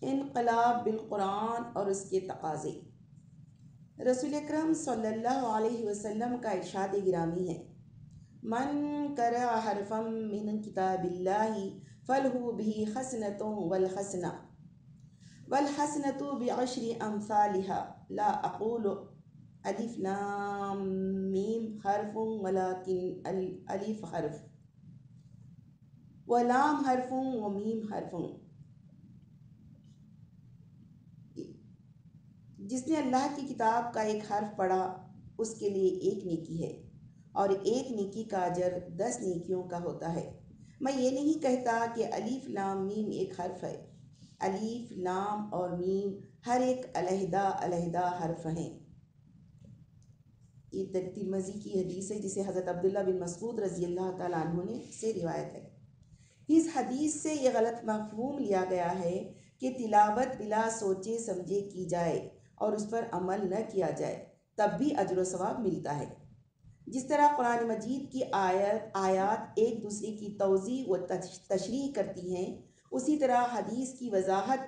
انقلاب بالقرآن اور اس کے تقاضے۔ رسول اکرم صلی اللہ علیہ وسلم کا ارشاد گرامی ہے۔ من کرا حرفم من کتاب اللہ فلح بھی حسنتوں والحسنہ والحسنة بعشر أمثالها لا أقول ألف لام ميم حرف ولكن الألف حرف۔ ولام حرف ومیم حرف۔ جس نے اللہ کی کتاب کا ایک حرف پڑھا، اس کے لیے ایک نیکی ہے۔ اور ایک نیکی کا اجر دس نیکیوں کا ہوتا ہے۔ میں یہ نہیں کہتا کہ الف لام میم ایک حرف ہے۔ الف لام اور میم ہر ایک علیحدہ علیحدہ حرف ہیں۔ یہ ترمزی کی حدیث ہے، جسے حضرت عبداللہ بن مسعود رضی اللہ تعالیٰ عنہ نے سے روایت ہے۔ اس حدیث سے یہ غلط مفہوم لیا گیا ہے کہ تلاوت بلا سوچے سمجھے کی جائے۔ اور اس پر عمل نہ کیا جائے، تب بھی اجر و ثواب ملتا ہے۔ جس طرح قرآن مجید کی آیت، آیات ایک دوسرے کی توضیع و تشریح کرتی ہیں، اسی طرح حدیث کی وضاحت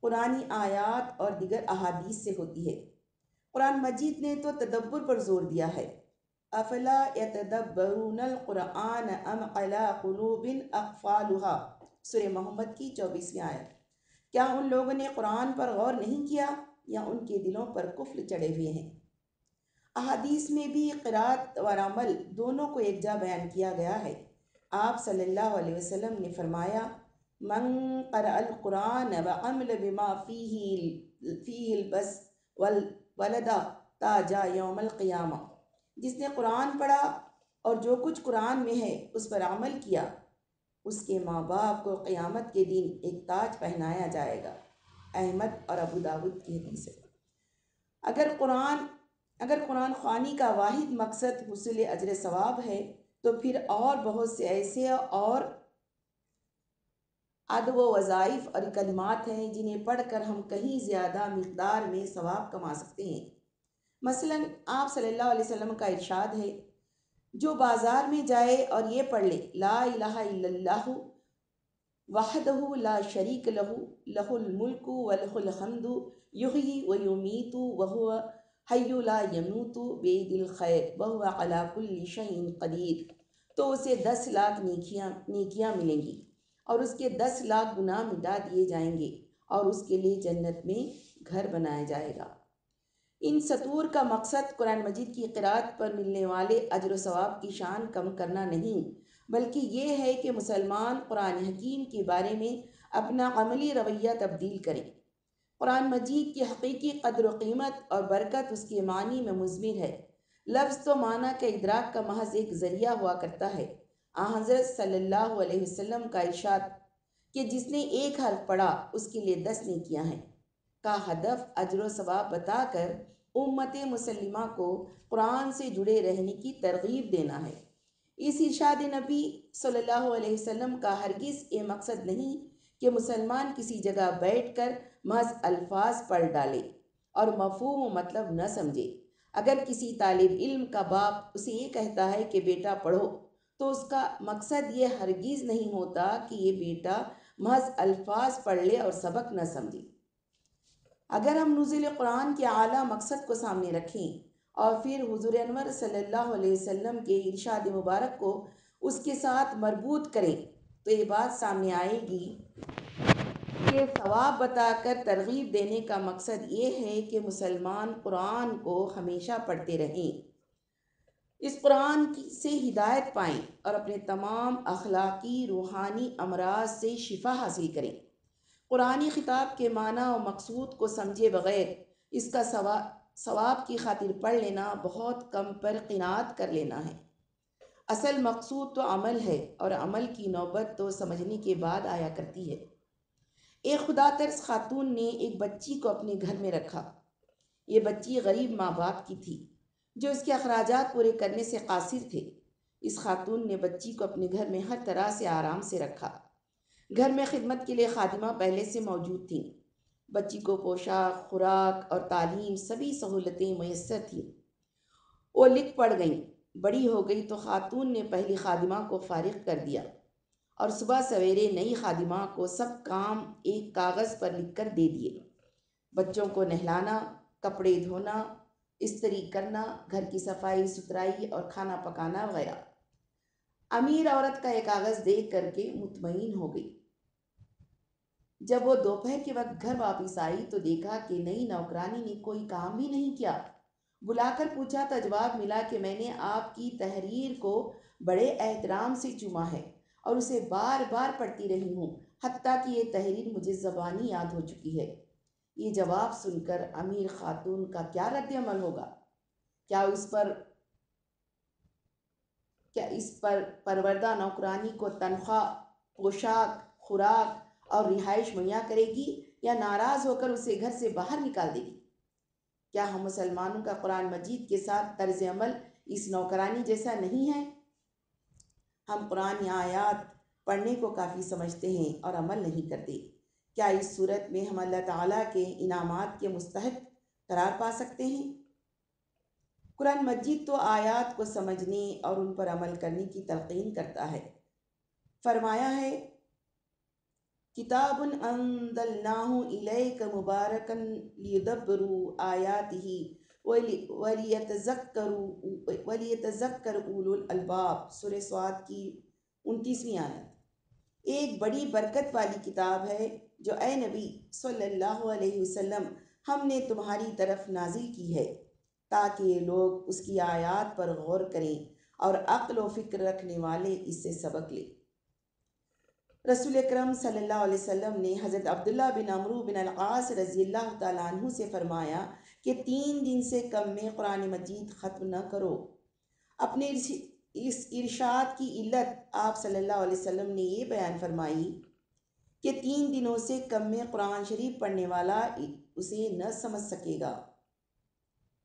قرآن آیات اور دیگر احادیث سے ہوتی ہے۔ قرآن مجید نے تو تدبر پر زور دیا ہے۔ افلا یتدبرون القرآن ام علا قلوب اقفالها سورہ محمد کی چوبیسویں آیت۔ کیا ان لوگوں نے قرآن پر غور نہیں کیا؟ یا ان کے دلوں پر کفل چڑھے ہوئے ہیں۔ احادیث میں بھی قرآت اور عمل دونوں کو ایک جا بیان کیا گیا ہے۔ آپ صلی اللہ علیہ وسلم نے فرمایا، من قرأ القرآن وعمل بما فیہ فیہ البس ولدا تاجا یوم القیامہ۔ جس نے قرآن پڑھا اور جو کچھ قرآن میں ہے اس پر عمل کیا، اس کے ماں باپ کو قیامت کے دن ایک تاج پہنایا جائے گا۔ احمد اور ابو داود کی حدیث ہے۔ اگر قرآن اگر قرآن خوانی کا واحد مقصد حصول اجر ثواب ہے، تو پھر اور بہت سے ایسے اور ادب و وظائف اور کلمات ہیں جنہیں پڑھ کر ہم کہیں زیادہ مقدار میں ثواب کما سکتے ہیں۔ مثلا آپ صلی اللہ علیہ وسلم کا ارشاد ہے، جو بازار میں جائے اور یہ پڑھ لے، لا الہ الا اللہ وحدہ لا شریک لہو لہ الملک و الحمد یحیی و یمیت وہو حی لا یموت بید الخیر وہو علا کل شئین قدیر تو اسے دس لاکھ نیکیاں نیکیاں ملیں گی اور اس کے دس لاکھ گناہ مٹا دیے جائیں گے اور اس کے لیے جنت میں گھر بنایا جائے گا۔ ان سطور کا مقصد قرآن مجید کی قرآت پر ملنے والے اجر و ثواب کی شان کم کرنا نہیں بلکہ یہ ہے کہ مسلمان قرآن حکیم کے بارے میں اپنا عملی رویہ تبدیل کریں۔ قرآن مجید کی حقیقی قدر و قیمت اور برکت اس کے معنی میں مضمر ہے۔ لفظ تو معنی کے ادراک کا محض ایک ذریعہ ہوا کرتا ہے۔ آ حضرت صلی اللہ علیہ وسلم کا ارشاد کہ جس نے ایک حرف پڑھا، اس کے لیے دس نیکیاں ہیں۔ کا ہدف اجر و ثواب بتا کر امت مسلمہ کو قرآن سے جڑے رہنے کی ترغیب دینا ہے۔ اس ارشاد نبی صلی اللہ علیہ وسلم کا ہرگز یہ مقصد نہیں کہ مسلمان کسی جگہ بیٹھ کر محض الفاظ پڑھ ڈالے اور مفہوم و مطلب نہ سمجھے۔ اگر کسی طالب علم کا باپ اسے یہ کہتا ہے کہ بیٹا پڑھو، تو اس کا مقصد یہ ہرگیز نہیں ہوتا کہ یہ بیٹا محض الفاظ پڑھ لے اور سبق نہ سمجھے۔ اگر ہم نزول قرآن کے اعلیٰ مقصد کو سامنے رکھیں اور پھر حضور انور صلی اللہ علیہ وسلم کے ارشاد مبارک کو اس کے ساتھ مربوط کریں تو یہ بات سامنے آئے گی۔ کہ ثواب بتا کر ترغیب دینے کا مقصد یہ ہے کہ مسلمان قرآن کو ہمیشہ پڑھتے رہیں۔ اس قرآن کی سے ہدایت پائیں اور اپنے تمام اخلاقی روحانی امراض سے شفا حاصل کریں۔ قرآن خطاب کے معنی و مقصود کو سمجھے بغیر اس کا ثواب کی خاطر پڑھ لینا بہت کم پر قناعت کر لینا ہے۔ اصل مقصود تو عمل ہے اور عمل کی نوبت تو سمجھنے کے بعد آیا کرتی ہے۔ ایک خدا ترس خاتون نے ایک بچی کو اپنے گھر میں رکھا۔ یہ بچی غریب ماں باپ کی تھی، جو اس کے اخراجات پورے کرنے سے قاصر تھے۔ اس خاتون نے بچی کو اپنے گھر میں ہر طرح سے آرام سے رکھا۔ گھر میں خدمت کے لیے خادمہ پہلے سے موجود تھیں۔ بچی کو پوشاک، خوراک اور تعلیم سبھی سہولتیں میسر تھیں۔ وہ لکھ پڑ گئیں۔ بڑی ہو گئی تو خاتون نے پہلی خادمہ کو فارغ کر دیا اور صبح سویرے نئی خادمہ کو سب کام ایک کاغذ پر لکھ کر دے دیے۔ بچوں کو نہلانا، کپڑے دھونا، استری کرنا، گھر کی صفائی، ستھرائی اور کھانا پکانا وغیرہ۔ امیر عورت کا یہ کاغذ دیکھ کر کے مطمئن ہو گئی۔ جب وہ دوپہر کے وقت گھر واپس آئی تو دیکھا کہ نئی نوکرانی نے کوئی کام بھی نہیں کیا۔ بلا کر پوچھا تو جواب ملا کہ میں نے آپ کی تحریر کو بڑے احترام سے چوما ہے اور اسے بار بار پڑھتی رہی ہوں، حتیٰ کہ یہ تحریر مجھے زبانی یاد ہو چکی ہے۔ یہ جواب سن کر امیر خاتون کا کیا رد عمل ہوگا؟ کیا اس پر، کیا اس پر پروردہ نوکرانی کو تنخواہ، پوشاک، خوراک اور رہائش مہیا کرے گی یا ناراض ہو کر اسے گھر سے باہر نکال دے گی؟ کیا ہم مسلمانوں کا قرآن مجید کے ساتھ طرز عمل اس نوکرانی جیسا نہیں ہے؟ ہم قرآن آیات پڑھنے کو کافی سمجھتے ہیں اور عمل نہیں کرتے۔ کیا اس صورت میں ہم اللہ تعالیٰ کے انعامات کے مستحق قرار پا سکتے ہیں؟ قرآن مجید تو آیات کو سمجھنے اور ان پر عمل کرنے کی تلقین کرتا ہے۔ فرمایا ہے کتاب انزلناہ الیک مبارکن لیدبرو آیاتہ ولیتذکر اولو الالباب، سورہ سواد کی انتیسویں آیت۔ ایک بڑی برکت والی کتاب ہے جو اے نبی صلی اللہ علیہ وسلم ہم نے تمہاری طرف نازل کی ہے، تاکہ لوگ اس کی آیات پر غور کریں اور عقل و فکر رکھنے والے اس سے سبق لیں۔ رسول اکرم صلی اللہ علیہ وسلم نے حضرت عبداللہ بن عمرو بن القاص رضی اللہ تعالیٰ عنہ سے فرمایا کہ تین دن سے کم میں قرآن مجید ختم نہ کرو۔ اپنے اس ارشاد کی علت آپ صلی اللہ علیہ وسلم نے یہ بیان فرمائی کہ تین دنوں سے کم میں قرآن شریف پڑھنے والا اسے نہ سمجھ سکے گا۔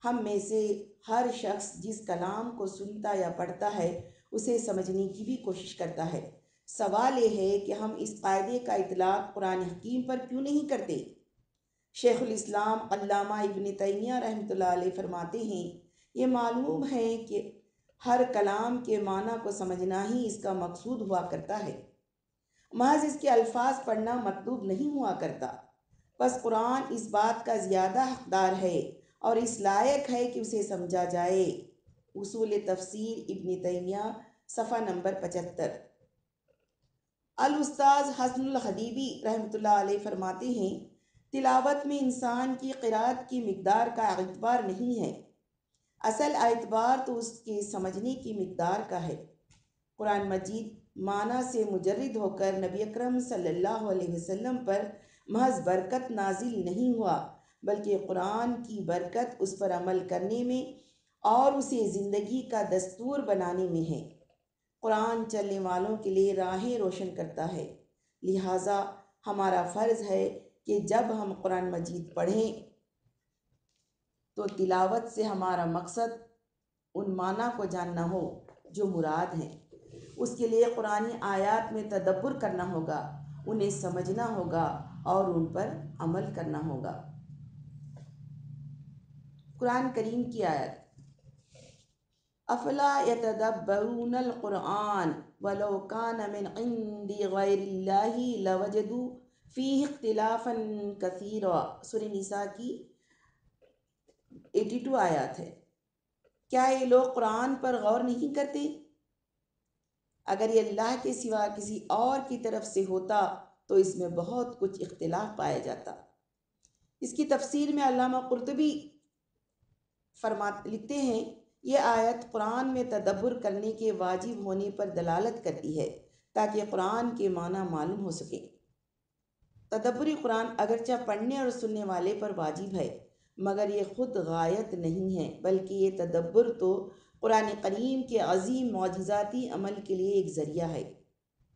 ہم میں سے ہر شخص جس کلام کو سنتا یا پڑھتا ہے اسے سمجھنے کی بھی کوشش کرتا ہے۔ سوال یہ ہے کہ ہم اس قاعدے کا اطلاق قرآن حکیم پر کیوں نہیں کرتے؟ شیخ الاسلام علامہ ابن تیمیہ رحمۃ اللہ علیہ فرماتے ہیں، یہ معلوم ہے کہ ہر کلام کے معنی کو سمجھنا ہی اس کا مقصود ہوا کرتا ہے۔ محض اس کے الفاظ پڑھنا مطلوب نہیں ہوا کرتا۔ بس قرآن اس بات کا زیادہ حقدار ہے اور اس لائق ہے کہ اسے سمجھا جائے۔ اصول تفسیر ابن تیمیہ، صفحہ نمبر پچہتر۔ الاستاذ حسن الحدیبی رحمۃ اللہ علیہ فرماتے ہیں، تلاوت میں انسان کی قرآت کی مقدار کا اعتبار نہیں ہے۔ اصل اعتبار تو اس کے سمجھنے کی مقدار کا ہے۔ قرآن مجید معنی سے مجرد ہو کر نبی اکرم صلی اللہ علیہ وسلم پر محض برکت نازل نہیں ہوا، بلکہ قرآن کی برکت اس پر عمل کرنے میں اور اسے زندگی کا دستور بنانے میں ہے۔ قرآن چلنے والوں کے لیے راہیں روشن کرتا ہے۔ لہٰذا ہمارا فرض ہے کہ جب ہم قرآن مجید پڑھیں تو تلاوت سے ہمارا مقصد ان معنی کو جاننا ہو جو مراد ہیں۔ اس کے لیے قرآن آیات میں تدبر کرنا ہوگا، انہیں سمجھنا ہوگا اور ان پر عمل کرنا ہوگا۔ قرآن کریم کی آیت افلا يتدبرون القرآن ولو كان من عند غير الله لوجدوا فيه اختلافا كثيرا۔ سورہ نساء کی 82 آیات ہے۔ کیا یہ لوگ قرآن پر غور نہیں کرتے؟ اگر یہ اللہ کے سوا کسی اور کی طرف سے ہوتا تو اس میں بہت کچھ اختلاف پایا جاتا۔ اس کی تفسیر میں علامہ قرطبی فرما لکھتے ہیں یہ آیت قرآن میں تدبر کرنے کے واجب ہونے پر دلالت کرتی ہے تاکہ قرآن کے معنی معلوم ہو سکے۔ تدبری قرآن اگرچہ پڑھنے اور سننے والے پر واجب ہے، مگر یہ خود غایت نہیں ہے، بلکہ یہ تدبر تو قرآن کریم کے عظیم معجزاتی عمل کے لیے ایک ذریعہ ہے۔